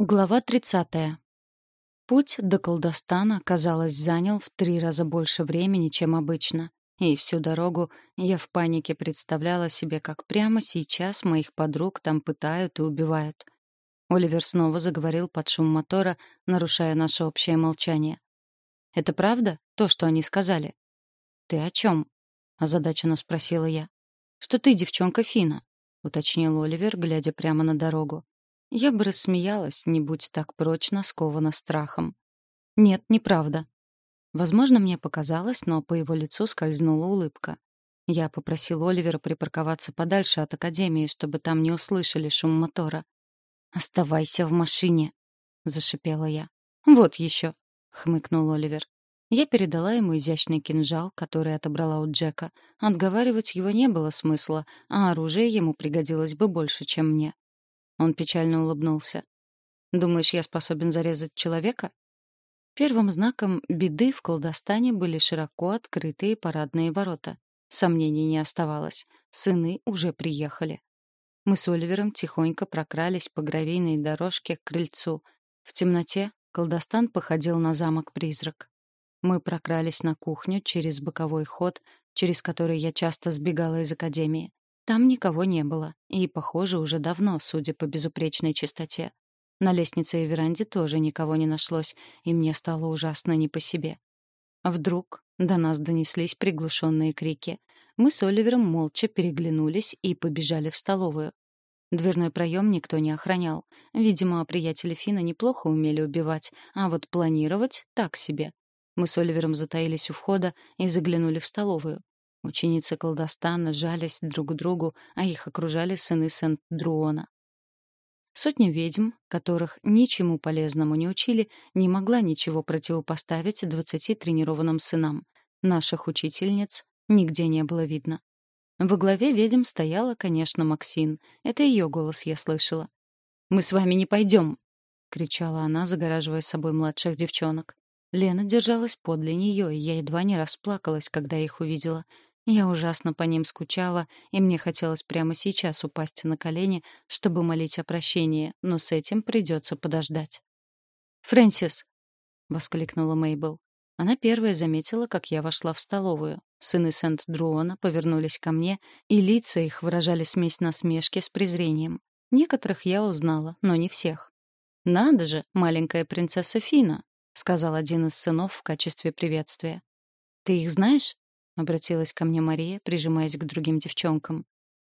Глава 30. Путь до Колдостана, казалось, занял в три раза больше времени, чем обычно. И всю дорогу я в панике представляла себе, как прямо сейчас моих подруг там пытают и убивают. Оливер снова заговорил под шум мотора, нарушая наше общее молчание. «Это правда, то, что они сказали?» «Ты о чем?» — озадаченно спросила я. «Что ты девчонка Фина», — уточнил Оливер, глядя прямо на дорогу. Я бы рассмеялась, не будь так прочно скована страхом. Нет, неправда. Возможно, мне показалось, но по его лицу скользнула улыбка. Я попросил Оливера припарковаться подальше от академии, чтобы там не услышали шум мотора. «Оставайся в машине», — зашипела я. «Вот еще», — хмыкнул Оливер. Я передала ему изящный кинжал, который отобрала у Джека. Отговаривать его не было смысла, а оружие ему пригодилось бы больше, чем мне. Он печально улыбнулся. «Думаешь, я способен зарезать человека?» Первым знаком беды в колдостане были широко открытые парадные ворота. Сомнений не оставалось. Сыны уже приехали. Мы с Оливером тихонько прокрались по гравийной дорожке к крыльцу. В темноте колдостан походил на замок-призрак. Мы прокрались на кухню через боковой ход, через который я часто сбегала из академии. Там никого не было, и, похоже, уже давно, судя по безупречной чистоте. На лестнице и веранде тоже никого не нашлось, и мне стало ужасно не по себе. Вдруг до нас донеслись приглушенные крики. Мы с Оливером молча переглянулись и побежали в столовую. Дверной проем никто не охранял. Видимо, приятели Фина неплохо умели убивать, а вот планировать — так себе. Мы с Оливером затаились у входа и заглянули в столовую. Ученицы колдостана жались друг к другу, а их окружали сыны Сент-Друона. Сотня ведьм, которых ничему полезному не учили, не могла ничего противопоставить двадцати тренированным сынам. Наших учительниц нигде не было видно. Во главе ведьм стояла, конечно, Максин. Это ее голос я слышала. «Мы с вами не пойдем!» — кричала она, загораживая собой младших девчонок. Лена держалась подле нее, и я едва не расплакалась, когда их увидела. Я ужасно по ним скучала, и мне хотелось прямо сейчас упасть на колени, чтобы молить о прощении, но с этим придется подождать. «Фрэнсис!» — воскликнула Мейбл. Она первая заметила, как я вошла в столовую. Сыны Сент-Друона повернулись ко мне, и лица их выражали смесь насмешки с презрением. Некоторых я узнала, но не всех. «Надо же, маленькая принцесса Фина», — сказал один из сынов в качестве приветствия. «Ты их знаешь?» — обратилась ко мне Мария, прижимаясь к другим девчонкам.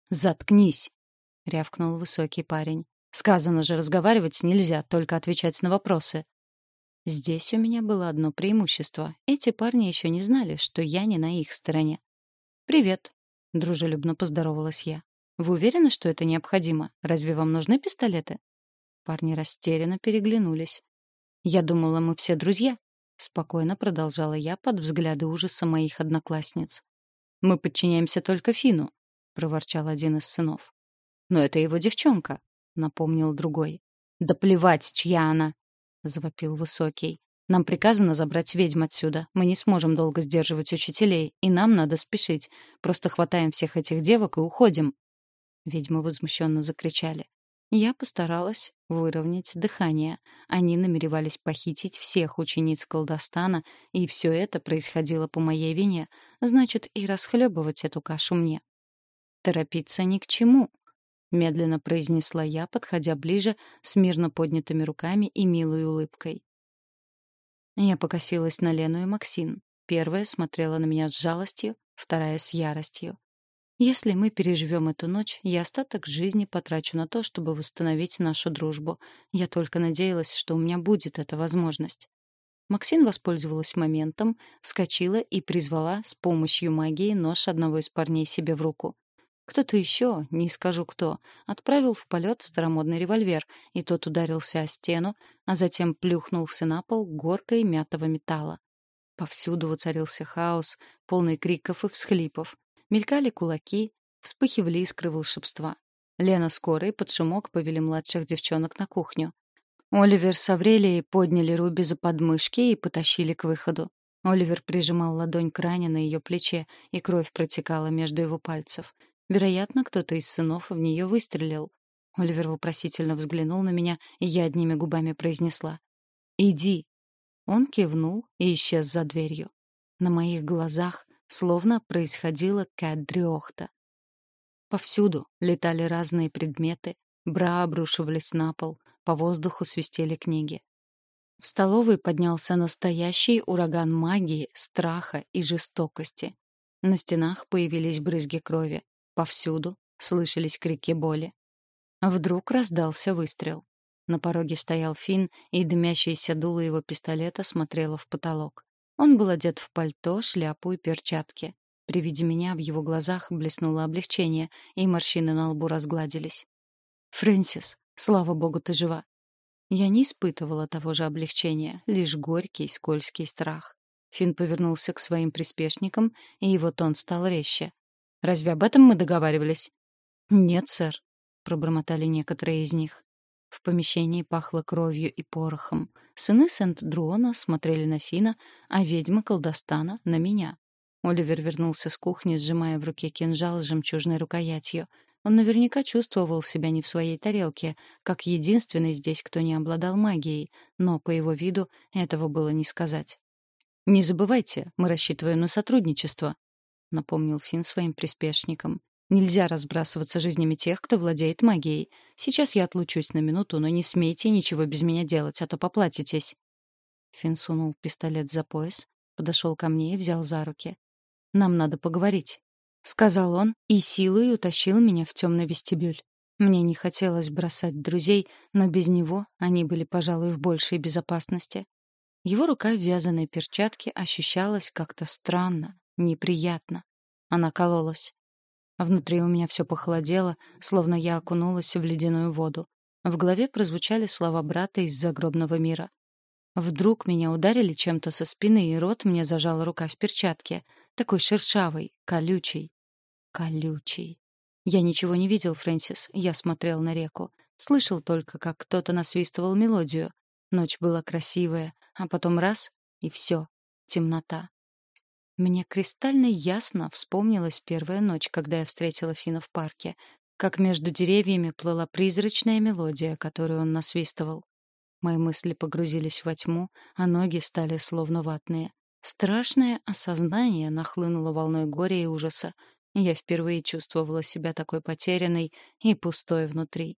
«Заткнись!» — рявкнул высокий парень. «Сказано же, разговаривать нельзя, только отвечать на вопросы». Здесь у меня было одно преимущество. Эти парни еще не знали, что я не на их стороне. «Привет», — дружелюбно поздоровалась я. «Вы уверены, что это необходимо? Разве вам нужны пистолеты?» Парни растерянно переглянулись. «Я думала, мы все друзья», — спокойно продолжала я под взгляды ужаса моих одноклассниц. «Мы подчиняемся только Фину», — проворчал один из сынов. «Но это его девчонка», — напомнил другой. «Да плевать, чья она!» — завопил высокий. «Нам приказано забрать ведьм отсюда. Мы не сможем долго сдерживать учителей, и нам надо спешить. Просто хватаем всех этих девок и уходим». Ведьмы возмущенно закричали. Я постаралась выровнять дыхание. Они намеревались похитить всех учениц колдостана, и все это происходило по моей вине. Значит, и расхлебывать эту кашу мне. «Торопиться ни к чему», — медленно произнесла я, подходя ближе, с мирно поднятыми руками и милой улыбкой. Я покосилась на Лену и Максин. Первая смотрела на меня с жалостью, вторая — с яростью. Если мы переживем эту ночь, я остаток жизни потрачу на то, чтобы восстановить нашу дружбу. Я только надеялась, что у меня будет эта возможность. Максин воспользовалась моментом, вскочила и призвала с помощью магии нож одного из парней себе в руку. Кто-то еще, не скажу кто, отправил в полет старомодный револьвер, и тот ударился о стену, а затем плюхнулся на пол горкой мятого металла. Повсюду воцарился хаос, полный криков и всхлипов. Мелькали кулаки, вспыхивали искры волшебства. Лена скорой под шумок повели младших девчонок на кухню. Оливер с Аврелией подняли Руби за подмышки и потащили к выходу. Оливер прижимал ладонь к ране на ее плече, и кровь протекала между его пальцев. Вероятно, кто-то из сынов в нее выстрелил. Оливер вопросительно взглянул на меня, и я одними губами произнесла. «Иди». Он кивнул и исчез за дверью. На моих глазах словно происходила кадриохта. Повсюду летали разные предметы, бра обрушивались на пол, по воздуху свистели книги. В столовой поднялся настоящий ураган магии, страха и жестокости. На стенах появились брызги крови. Повсюду слышались крики боли. Вдруг раздался выстрел. На пороге стоял Финн, и дымящееся дуло его пистолета смотрело в потолок. Он был одет в пальто, шляпу и перчатки. При виде меня в его глазах блеснуло облегчение, и морщины на лбу разгладились. «Фрэнсис, слава богу, ты жива!» Я не испытывала того же облегчения, лишь горький, скользкий страх. Финн повернулся к своим приспешникам, и его тон стал резче. «Разве об этом мы договаривались?» «Нет, сэр», — пробормотали некоторые из них. В помещении пахло кровью и порохом. Сыны Сент-Друона смотрели на Фина, а ведьмы колдостана — на меня. Оливер вернулся с кухни, сжимая в руке кинжал с жемчужной рукоятью. Он наверняка чувствовал себя не в своей тарелке, как единственный здесь, кто не обладал магией, но по его виду этого было не сказать. «Не забывайте, мы рассчитываем на сотрудничество», — напомнил Финн своим приспешникам. «Нельзя разбрасываться жизнями тех, кто владеет магией. Сейчас я отлучусь на минуту, но не смейте ничего без меня делать, а то поплатитесь». Финн сунул пистолет за пояс, подошел ко мне и взял за руки. Нам надо поговорить», — сказал он и силой утащил меня в темный вестибюль. Мне не хотелось бросать друзей, но без него они были, пожалуй, в большей безопасности. Его рука в вязаной перчатке ощущалась как-то странно, неприятно. Она кололась. Внутри у меня все похолодело, словно я окунулась в ледяную воду. В голове прозвучали слова брата из загробного мира. Вдруг меня ударили чем-то со спины, и рот мне зажала рука в перчатке — такой шершавый, колючий. Колючий. Я ничего не видел, Фрэнсис. Я смотрел на реку. Слышал только, как кто-то насвистывал мелодию. Ночь была красивая, а потом раз — и все. Темнота. Мне кристально ясно вспомнилась первая ночь, когда я встретила Фина в парке, как между деревьями плыла призрачная мелодия, которую он насвистывал. Мои мысли погрузились во тьму, а ноги стали словно ватные. Страшное осознание нахлынуло волной горя и ужаса. Я впервые чувствовала себя такой потерянной и пустой внутри.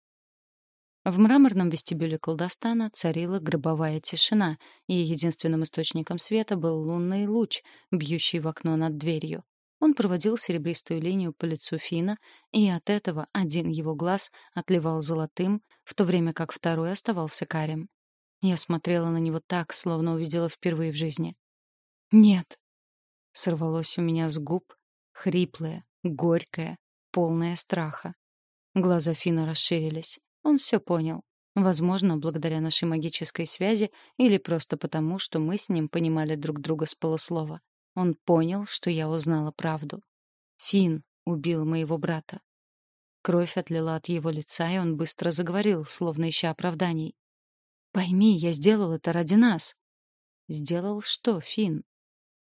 В мраморном вестибюле колдостана царила гробовая тишина, и единственным источником света был лунный луч, бьющий в окно над дверью. Он проводил серебристую линию по лицу Фина, и от этого один его глаз отливал золотым, в то время как второй оставался карим. Я смотрела на него так, словно увидела впервые в жизни. «Нет», — сорвалось у меня с губ, хриплое, горькое, полное страха. Глаза Фина расширились. Он все понял. Возможно, благодаря нашей магической связи или просто потому, что мы с ним понимали друг друга с полуслова. Он понял, что я узнала правду. Фин убил моего брата. Кровь отлила от его лица, и он быстро заговорил, словно ища оправданий. «Пойми, я сделал это ради нас». «Сделал что, Фин?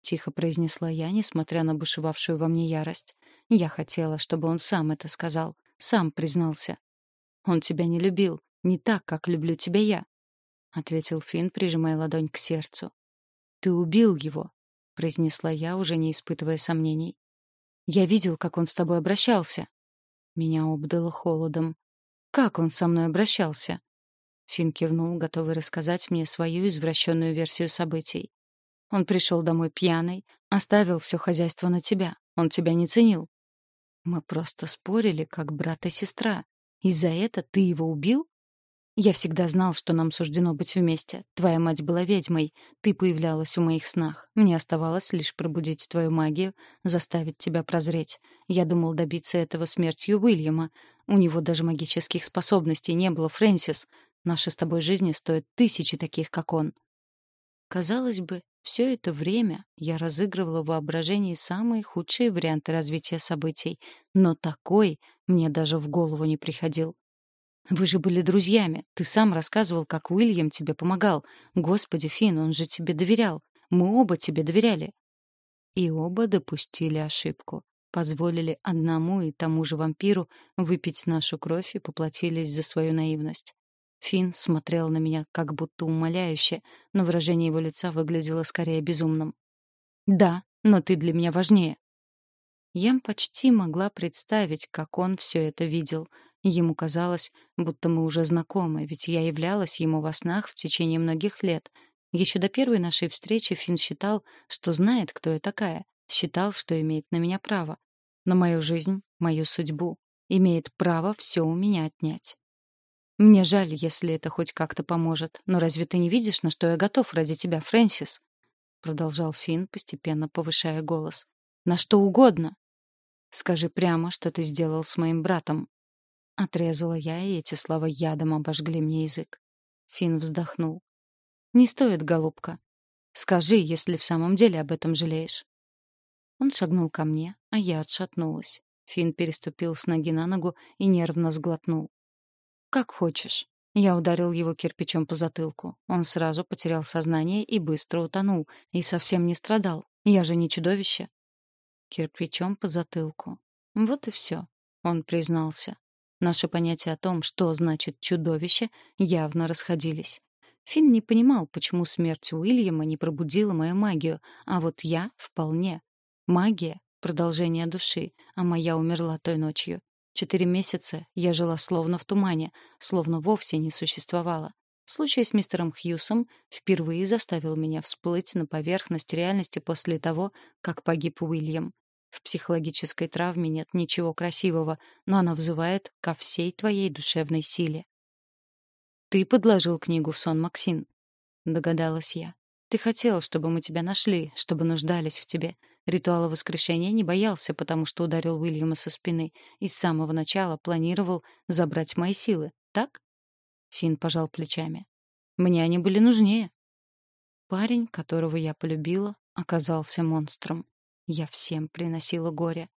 тихо произнесла я, несмотря на бушевавшую во мне ярость. Я хотела, чтобы он сам это сказал, сам признался. Он тебя не любил, не так, как люблю тебя я, ответил Финн, прижимая ладонь к сердцу. Ты убил его, произнесла я, уже не испытывая сомнений. Я видел, как он с тобой обращался. Меня обдало холодом. Как он со мной обращался? Финн кивнул, готовый рассказать мне свою извращенную версию событий. Он пришел домой пьяный, оставил все хозяйство на тебя. Он тебя не ценил. Мы просто спорили, как брат и сестра. И за это ты его убил? Я всегда знал, что нам суждено быть вместе. Твоя мать была ведьмой. Ты появлялась в моих снах. Мне оставалось лишь пробудить твою магию, заставить тебя прозреть. Я думал добиться этого смертью Уильяма. У него даже магических способностей не было, Фрэнсис. Наши с тобой жизни стоят тысячи таких, как он. Казалось бы, все это время я разыгрывала в воображении самые худшие варианты развития событий, но такой мне даже в голову не приходил. Вы же были друзьями. Ты сам рассказывал, как Уильям тебе помогал. Господи, Финн, он же тебе доверял. Мы оба тебе доверяли. И оба допустили ошибку. позволили одному и тому же вампиру выпить нашу кровь и поплатились за свою наивность. Финн смотрел на меня как будто умоляюще, но выражение его лица выглядело скорее безумным. «Да, но ты для меня важнее». Я почти могла представить, как он все это видел. Ему казалось, будто мы уже знакомы, ведь я являлась ему во снах в течение многих лет. Еще до первой нашей встречи Финн считал, что знает, кто я такая, считал, что имеет на меня право. На мою жизнь, мою судьбу. Имеет право все у меня отнять. Мне жаль, если это хоть как-то поможет, но разве ты не видишь, на что я готов ради тебя, Фрэнсис? продолжал Финн, постепенно повышая голос. На что угодно. Скажи прямо, что ты сделал с моим братом. Отрезала я, и эти слова ядом обожгли мне язык. Финн вздохнул. Не стоит, голубка. Скажи, если в самом деле об этом жалеешь. Он шагнул ко мне, а я отшатнулась. Финн переступил с ноги на ногу и нервно сглотнул. «Как хочешь». Я ударил его кирпичом по затылку. Он сразу потерял сознание и быстро утонул. И совсем не страдал. Я же не чудовище. Кирпичом по затылку. Вот и все. Он признался. Наши понятия о том, что значит чудовище, явно расходились. Финн не понимал, почему смерть Уильяма не пробудила мою магию, а вот я — вполне. Магия — продолжение души, а моя умерла той ночью. Четыре месяца я жила словно в тумане, словно вовсе не существовала. Случай с мистером Хьюсом впервые заставил меня всплыть на поверхность реальности после того, как погиб Уильям. В психологической травме нет ничего красивого, но она взывает ко всей твоей душевной силе. «Ты подложил книгу в сон Максин», — догадалась я. «Ты хотел, чтобы мы тебя нашли, чтобы нуждались в тебе. Ритуала воскрешения не боялся, потому что ударил Уильяма со спины и с самого начала планировал забрать мои силы, так? Финн пожал плечами. Мне они были нужнее. Парень, которого я полюбила, оказался монстром. Я всем приносила горе.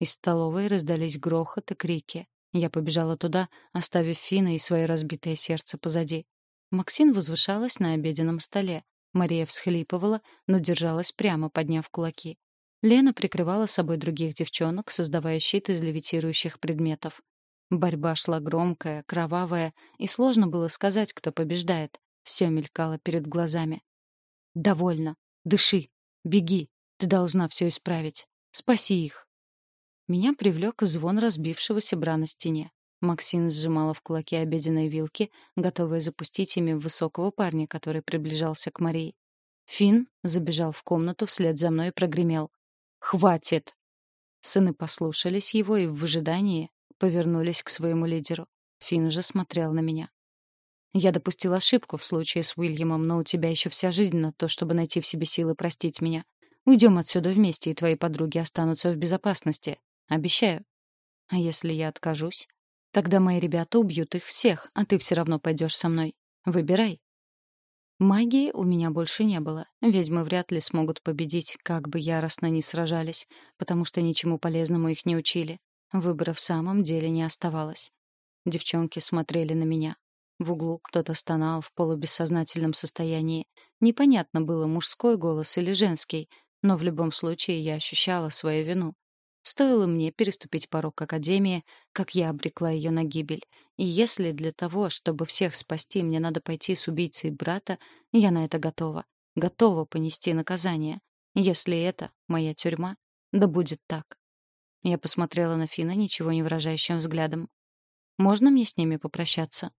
Из столовой раздались грохот и крики. Я побежала туда, оставив Фина и свое разбитое сердце позади. Максин возвышалась на обеденном столе. Мария всхлипывала, но держалась прямо, подняв кулаки. Лена прикрывала собой других девчонок, создавая щит из левитирующих предметов. Борьба шла громкая, кровавая, и сложно было сказать, кто побеждает. Все мелькало перед глазами. «Довольно. Дыши. Беги. Ты должна все исправить. Спаси их». Меня привлек звон разбившегося бра на стене. Максин сжимала в кулаке обеденные вилки, готовая запустить ими в высокого парня, который приближался к Марии. Финн забежал в комнату вслед за мной и прогремел. «Хватит!» Сыны послушались его и в выжидании повернулись к своему лидеру. Финн же смотрел на меня. «Я допустил ошибку в случае с Уильямом, но у тебя еще вся жизнь на то, чтобы найти в себе силы простить меня. Уйдем отсюда вместе, и твои подруги останутся в безопасности. Обещаю. А если я откажусь? Тогда мои ребята убьют их всех, а ты все равно пойдешь со мной. Выбирай. Магии у меня больше не было. Ведьмы вряд ли смогут победить, как бы яростно ни сражались, потому что ничему полезному их не учили. Выбора в самом деле не оставалось. Девчонки смотрели на меня. В углу кто-то стонал в полубессознательном состоянии. Непонятно было, мужской голос или женский, но в любом случае я ощущала свою вину. Стоило мне переступить порог Академии, как я обрекла ее на гибель. И если для того, чтобы всех спасти, мне надо пойти с убийцей брата, я на это готова. Готова понести наказание. Если это моя тюрьма, да будет так. Я посмотрела на Фина ничего не выражающим взглядом. «Можно мне с ними попрощаться?»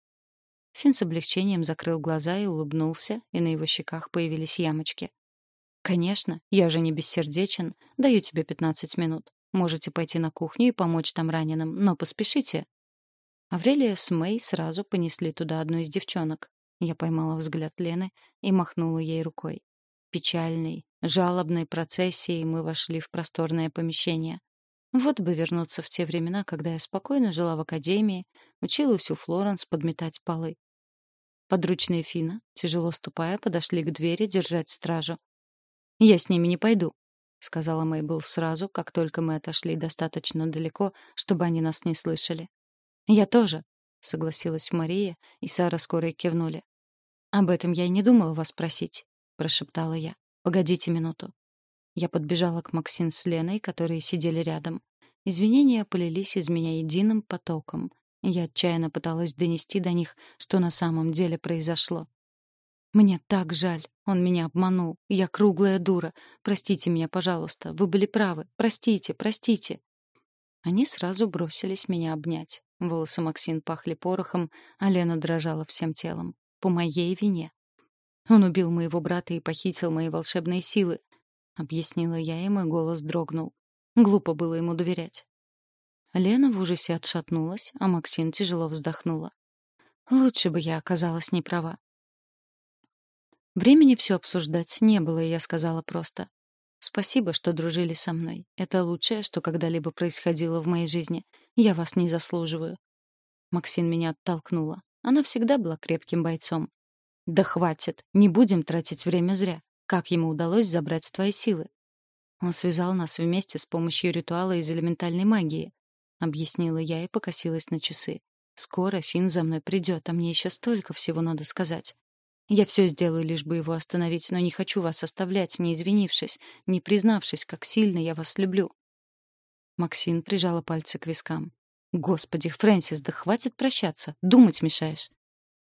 Фин с облегчением закрыл глаза и улыбнулся, и на его щеках появились ямочки. «Конечно, я же не бессердечен. Даю тебе пятнадцать минут. Можете пойти на кухню и помочь там раненым, но поспешите. Аврелия с Мэй сразу понесли туда одну из девчонок. Я поймала взгляд Лены и махнула ей рукой. Печальной, жалобной процессией мы вошли в просторное помещение. Вот бы вернуться в те времена, когда я спокойно жила в академии, училась у Флоренс подметать полы. Подручные Фина, тяжело ступая, подошли к двери держать стражу. «Я с ними не пойду», — сказала Мейбл сразу, как только мы отошли достаточно далеко, чтобы они нас не слышали. «Я тоже», — согласилась Мария, и Сара скоро кивнули. «Об этом я и не думала вас просить», — прошептала я. «Погодите минуту». Я подбежала к Максин с Леной, которые сидели рядом. Извинения полились из меня единым потоком. Я отчаянно пыталась донести до них, что на самом деле произошло. «Мне так жаль. Он меня обманул. Я круглая дура. Простите меня, пожалуйста. Вы были правы. Простите, простите». Они сразу бросились меня обнять. Волосы Максин пахли порохом, а Лена дрожала всем телом. По моей вине. Он убил моего брата и похитил мои волшебные силы, объяснила я, и мой голос дрогнул. Глупо было ему доверять. Лена в ужасе отшатнулась, а Максин тяжело вздохнула. Лучше бы я оказалась не права. Времени все обсуждать не было, и я сказала просто: "Спасибо, что дружили со мной. Это лучшее, что когда-либо происходило в моей жизни. Я вас не заслуживаю". Максин меня оттолкнула. Она всегда была крепким бойцом. «Да хватит, не будем тратить время зря. Как ему удалось забрать твои силы?» «Он связал нас вместе с помощью ритуала из элементальной магии», — объяснила я и покосилась на часы. «Скоро Финн за мной придет, а мне еще столько всего надо сказать. Я все сделаю, лишь бы его остановить, но не хочу вас оставлять, не извинившись, не признавшись, как сильно я вас люблю». Максин прижала пальцы к вискам. Господи, Фрэнсис, да хватит прощаться, думать мешаешь.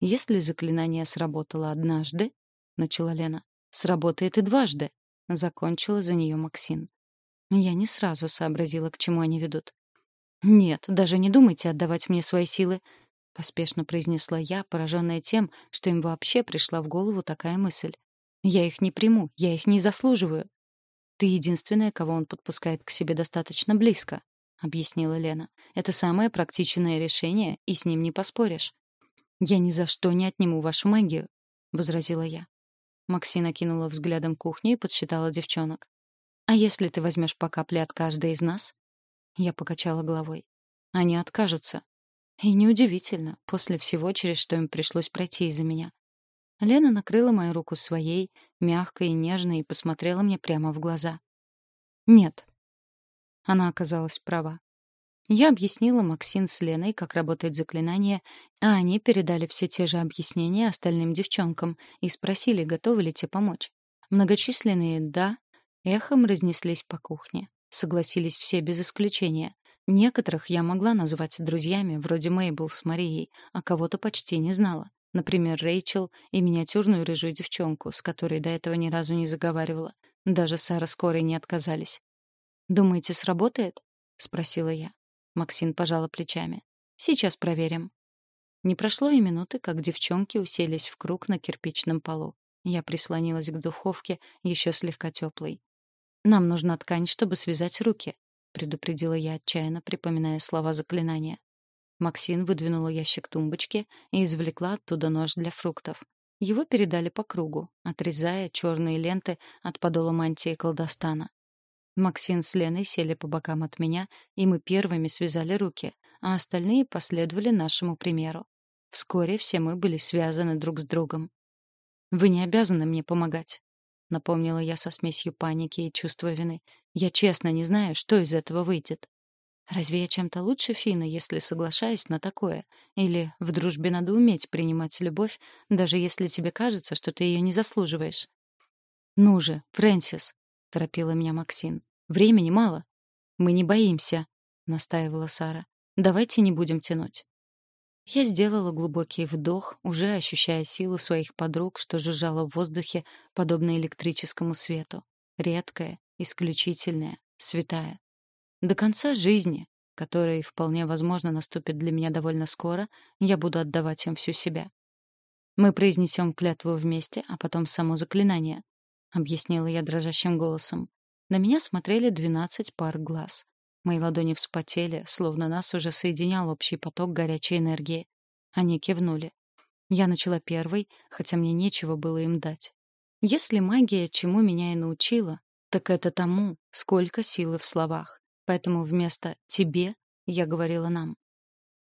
Если заклинание сработало однажды, начала Лена, сработает и дважды, закончила за нее Максин. Я не сразу сообразила, к чему они ведут. Нет, даже не думайте отдавать мне свои силы, поспешно произнесла я, пораженная тем, что им вообще пришла в голову такая мысль. Я их не приму, я их не заслуживаю. Ты единственная, кого он подпускает к себе достаточно близко, объяснила Лена. Это самое практичное решение, и с ним не поспоришь. Я ни за что не отниму вашу магию, возразила я. Максина кинула взглядом кухню и подсчитала девчонок. А если ты возьмешь по капле от каждой из нас? Я покачала головой. Они откажутся. И неудивительно, после всего, через что им пришлось пройти из-за меня. Лена накрыла мою руку своей, мягко и нежно, и посмотрела мне прямо в глаза. «Нет». Она оказалась права. Я объяснила Максин с Леной, как работает заклинание, а они передали все те же объяснения остальным девчонкам и спросили, готовы ли те помочь. Многочисленные «да» эхом разнеслись по кухне. Согласились все без исключения. Некоторых я могла назвать друзьями, вроде Мейбл с Марией, а кого-то почти не знала. Например, Рэйчел и миниатюрную рыжую девчонку, с которой до этого ни разу не заговаривала. Даже Сара скорой не отказались. «Думаете, сработает?» — спросила я. Максин пожала плечами. Сейчас проверим. Не прошло и минуты, как девчонки уселись в круг на кирпичном полу. Я прислонилась к духовке, еще слегка теплой. Нам нужна ткань, чтобы связать руки, предупредила я отчаянно, припоминая слова заклинания. Максин выдвинула ящик тумбочки и извлекла оттуда нож для фруктов. Его передали по кругу, отрезая черные ленты от подола мантии колдостана. Максин с Леной сели по бокам от меня, и мы первыми связали руки, а остальные последовали нашему примеру. Вскоре все мы были связаны друг с другом. «Вы не обязаны мне помогать», — напомнила я со смесью паники и чувства вины. «Я честно не знаю, что из этого выйдет. Разве я чем-то лучше Фина, если соглашаюсь на такое? Или в дружбе надо уметь принимать любовь, даже если тебе кажется, что ты ее не заслуживаешь?» «Ну же, Фрэнсис», торопила меня Максин. Времени мало. Мы не боимся, настаивала Сара. Давайте не будем тянуть. Я сделала глубокий вдох, уже ощущая силу своих подруг, что жужжало в воздухе, подобно электрическому свету. Редкая, исключительная, святая. До конца жизни, которая вполне возможно наступит для меня довольно скоро, я буду отдавать им всю себя. Мы произнесем клятву вместе, а потом само заклинание объяснила я дрожащим голосом. На меня смотрели двенадцать пар глаз. Мои ладони вспотели, словно нас уже соединял общий поток горячей энергии. Они кивнули. Я начала первой, хотя мне нечего было им дать. Если магия чему меня и научила, так это тому, сколько силы в словах. Поэтому вместо «тебе» я говорила нам.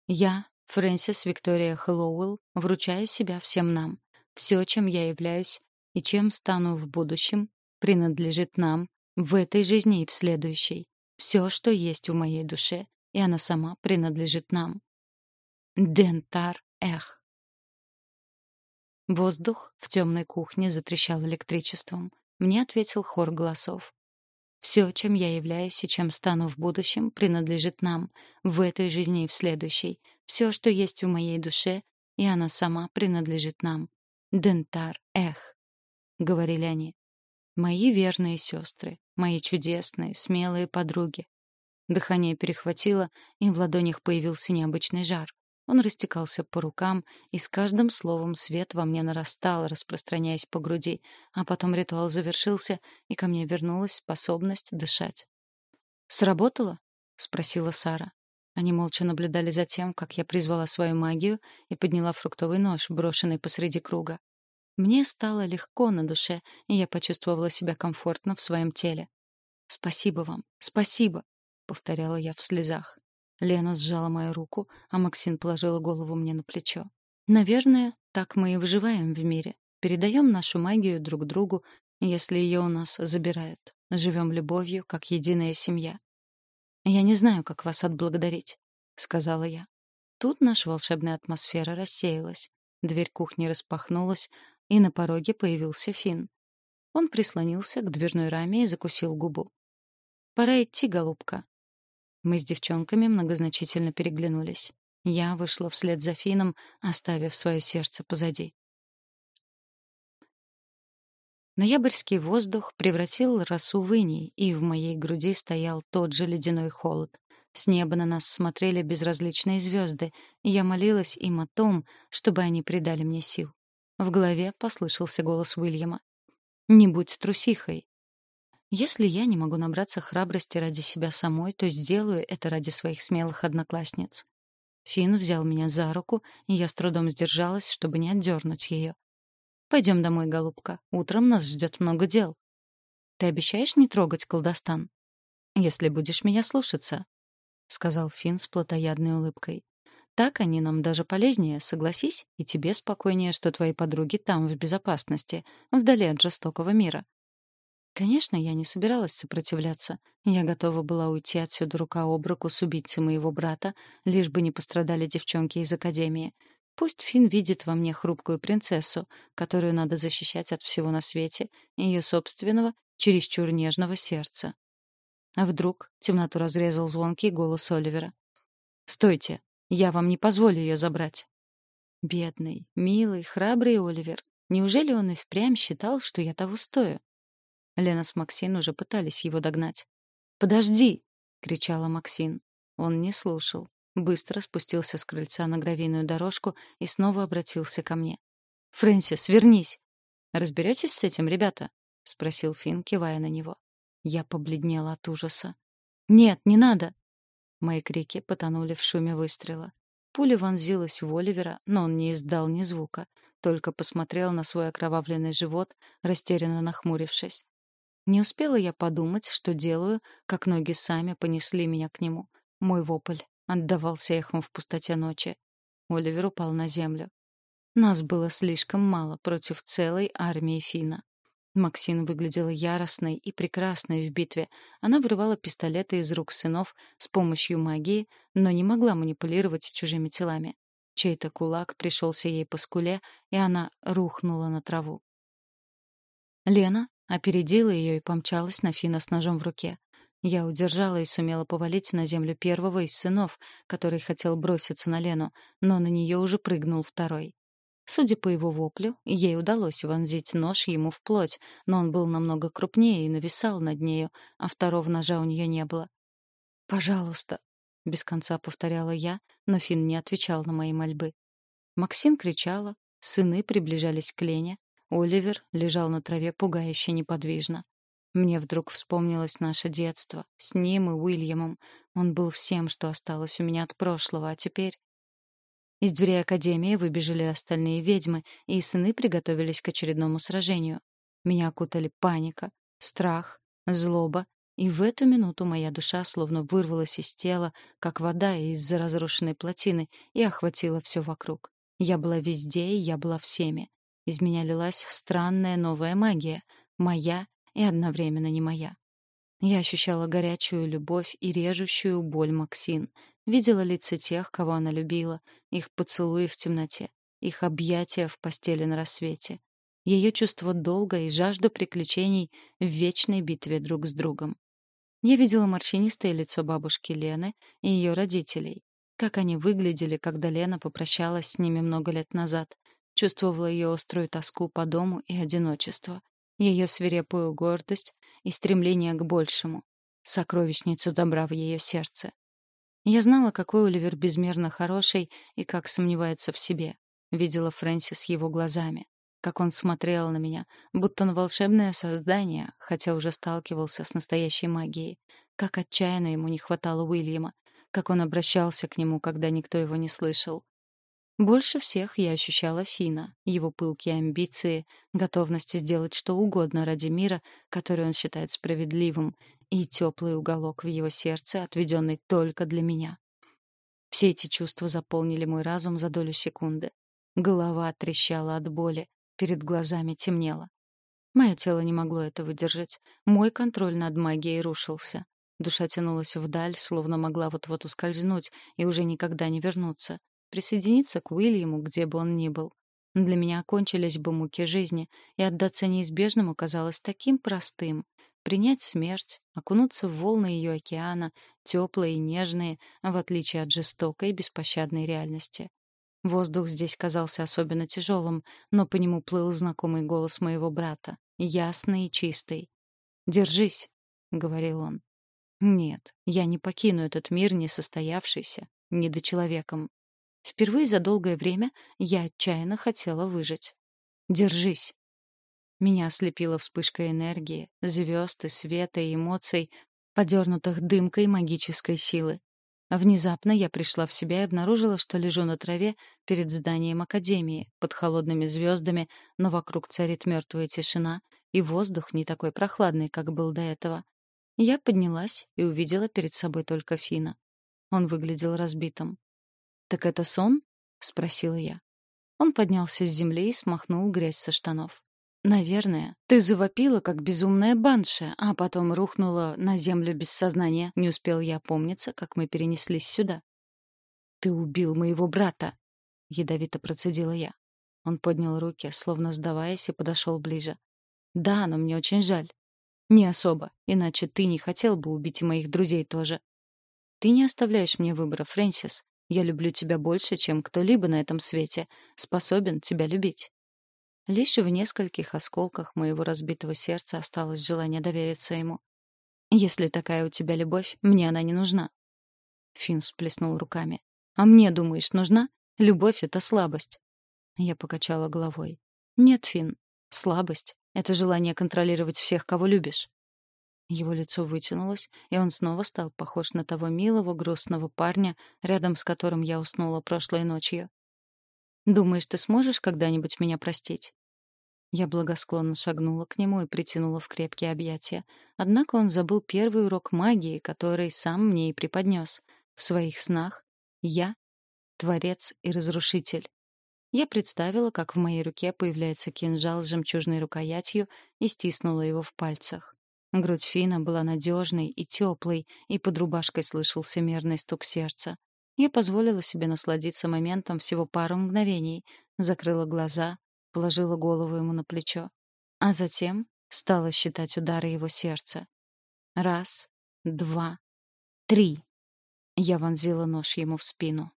Я, Фрэнсис Виктория Хэллоуэлл, вручаю себя всем нам. Все, чем я являюсь, и чем стану в будущем, принадлежит нам в этой жизни и в следующей. Все, что есть в моей душе, и она сама принадлежит нам. Дентар Эх. Воздух в темной кухне затрещал электричеством. Мне ответил хор голосов. Все, чем я являюсь и чем стану в будущем, принадлежит нам, в этой жизни и в следующей. Все, что есть в моей душе, и она сама принадлежит нам. Дентар, эх, — говорили они. Мои верные сестры, мои чудесные, смелые подруги. Дыхание перехватило, и в ладонях появился необычный жар. Он растекался по рукам, и с каждым словом свет во мне нарастал, распространяясь по груди, а потом ритуал завершился, и ко мне вернулась способность дышать. «Сработало?» — спросила Сара. Они молча наблюдали за тем, как я призвала свою магию и подняла фруктовый нож, брошенный посреди круга. Мне стало легко на душе, и я почувствовала себя комфортно в своем теле. «Спасибо вам, спасибо», — повторяла я в слезах. Лена сжала мою руку, а Максим положила голову мне на плечо. Наверное, так мы и выживаем в мире. Передаем нашу магию друг другу, если ее у нас забирают. Живем любовью, как единая семья. «Я не знаю, как вас отблагодарить», — сказала я. Тут наша волшебная атмосфера рассеялась. Дверь кухни распахнулась, и на пороге появился Финн. Он прислонился к дверной раме и закусил губу. «Пора идти, голубка», мы с девчонками многозначительно переглянулись. Я вышла вслед за Фином, оставив свое сердце позади. Ноябрьский воздух превратил росу в иней, и в моей груди стоял тот же ледяной холод. С неба на нас смотрели безразличные звезды, и я молилась им о том, чтобы они придали мне сил. В голове послышался голос Уильяма. «Не будь трусихой. Если я не могу набраться храбрости ради себя самой, то сделаю это ради своих смелых одноклассниц. Финн взял меня за руку, и я с трудом сдержалась, чтобы не отдернуть ее. Пойдем домой, голубка. Утром нас ждет много дел. Ты обещаешь не трогать колдостан? Если будешь меня слушаться, сказал Финн с плотоядной улыбкой. Так они нам даже полезнее, согласись, и тебе спокойнее, что твои подруги там в безопасности, вдали от жестокого мира. Конечно, я не собиралась сопротивляться. Я готова была уйти отсюда рука об руку с убийцей моего брата, лишь бы не пострадали девчонки из академии. Пусть Финн видит во мне хрупкую принцессу, которую надо защищать от всего на свете, ее собственного, чересчур нежного сердца. А вдруг темноту разрезал звонкий голос Оливера. «Стойте! Я вам не позволю ее забрать!» Бедный, милый, храбрый Оливер. Неужели он и впрямь считал, что я того стою? Лена с Максин уже пытались его догнать. «Подожди!» — кричала Максин. Он не слушал. Быстро спустился с крыльца на гравийную дорожку и снова обратился ко мне. «Фрэнсис, вернись!» «Разберетесь с этим, ребята?» — спросил Финн, кивая на него. Я побледнела от ужаса. «Нет, не надо!» Мои крики потонули в шуме выстрела. Пуля вонзилась в Оливера, но он не издал ни звука, только посмотрел на свой окровавленный живот, растерянно нахмурившись. Не успела я подумать, что делаю, как ноги сами понесли меня к нему. Мой вопль отдавался эхом в пустоте ночи. Оливер упал на землю. Нас было слишком мало против целой армии Фина. Максин выглядела яростной и прекрасной в битве. Она вырывала пистолеты из рук сынов с помощью магии, но не могла манипулировать чужими телами. Чей-то кулак пришелся ей по скуле, и она рухнула на траву. Лена, Опередила ее и помчалась на Фина с ножом в руке. Я удержала и сумела повалить на землю первого из сынов, который хотел броситься на Лену, но на нее уже прыгнул второй. Судя по его воплю, ей удалось вонзить нож ему в плоть, но он был намного крупнее и нависал над нею, а второго ножа у нее не было. «Пожалуйста», — без конца повторяла я, но Финн не отвечал на мои мольбы. Максим кричала, сыны приближались к Лене, Оливер лежал на траве пугающе неподвижно. Мне вдруг вспомнилось наше детство. С ним и Уильямом. Он был всем, что осталось у меня от прошлого, а теперь... Из дверей Академии выбежали остальные ведьмы, и сыны приготовились к очередному сражению. Меня окутали паника, страх, злоба, и в эту минуту моя душа словно вырвалась из тела, как вода из-за разрушенной плотины, и охватила все вокруг. Я была везде, и я была всеми. Из меня лилась странная новая магия, моя и одновременно не моя. Я ощущала горячую любовь и режущую боль Максин, видела лица тех, кого она любила, их поцелуи в темноте, их объятия в постели на рассвете, ее чувство долга и жажда приключений в вечной битве друг с другом. Я видела морщинистое лицо бабушки Лены и ее родителей. Как они выглядели, когда Лена попрощалась с ними много лет назад. Чувствовала ее острую тоску по дому и одиночество. Ее свирепую гордость и стремление к большему. Сокровищницу добра в ее сердце. Я знала, какой Оливер безмерно хороший и как сомневается в себе. Видела Фрэнсис его глазами как он смотрел на меня, будто на волшебное создание, хотя уже сталкивался с настоящей магией. Как отчаянно ему не хватало Уильяма, как он обращался к нему, когда никто его не слышал. Больше всех я ощущала Фина, его пылкие амбиции, готовность сделать что угодно ради мира, который он считает справедливым, и теплый уголок в его сердце, отведенный только для меня. Все эти чувства заполнили мой разум за долю секунды. Голова трещала от боли, Перед глазами темнело. Мое тело не могло это выдержать. Мой контроль над магией рушился. Душа тянулась вдаль, словно могла вот-вот ускользнуть и уже никогда не вернуться. Присоединиться к Уильяму, где бы он ни был. Для меня окончились бы муки жизни, и отдаться неизбежному казалось таким простым. Принять смерть, окунуться в волны ее океана, теплые и нежные, в отличие от жестокой и беспощадной реальности. Воздух здесь казался особенно тяжелым, но по нему плыл знакомый голос моего брата, ясный и чистый. «Держись», — говорил он. «Нет, я не покину этот мир несостоявшийся, недочеловеком. Впервые за долгое время я отчаянно хотела выжить. Держись». Меня ослепила вспышка энергии, звезд и света и эмоций, подернутых дымкой магической силы. Внезапно я пришла в себя и обнаружила, что лежу на траве перед зданием академии, под холодными звездами, но вокруг царит мертвая тишина, и воздух не такой прохладный, как был до этого. Я поднялась и увидела перед собой только Фина. Он выглядел разбитым. «Так это сон?» — спросила я. Он поднялся с земли и смахнул грязь со штанов. Наверное, ты завопила, как безумная банша, а потом рухнула на землю без сознания. Не успел я опомниться, как мы перенеслись сюда. Ты убил моего брата, ядовито процедила я. Он поднял руки, словно сдаваясь, и подошел ближе. Да, но мне очень жаль. Не особо, иначе ты не хотел бы убить и моих друзей тоже. Ты не оставляешь мне выбора, Фрэнсис. Я люблю тебя больше, чем кто-либо на этом свете, способен тебя любить. Лишь в нескольких осколках моего разбитого сердца осталось желание довериться ему. «Если такая у тебя любовь, мне она не нужна». Финн всплеснул руками. «А мне, думаешь, нужна? Любовь — это слабость». Я покачала головой. «Нет, Финн, слабость — это желание контролировать всех, кого любишь». Его лицо вытянулось, и он снова стал похож на того милого, грустного парня, рядом с которым я уснула прошлой ночью. «Думаешь, ты сможешь когда-нибудь меня простить?» Я благосклонно шагнула к нему и притянула в крепкие объятия. Однако он забыл первый урок магии, который сам мне и преподнес. В своих снах я — творец и разрушитель. Я представила, как в моей руке появляется кинжал с жемчужной рукоятью и стиснула его в пальцах. Грудь Фина была надежной и теплой, и под рубашкой слышался мерный стук сердца. Я позволила себе насладиться моментом всего пару мгновений, закрыла глаза, положила голову ему на плечо, а затем стала считать удары его сердца. Раз, два, три. Я вонзила нож ему в спину.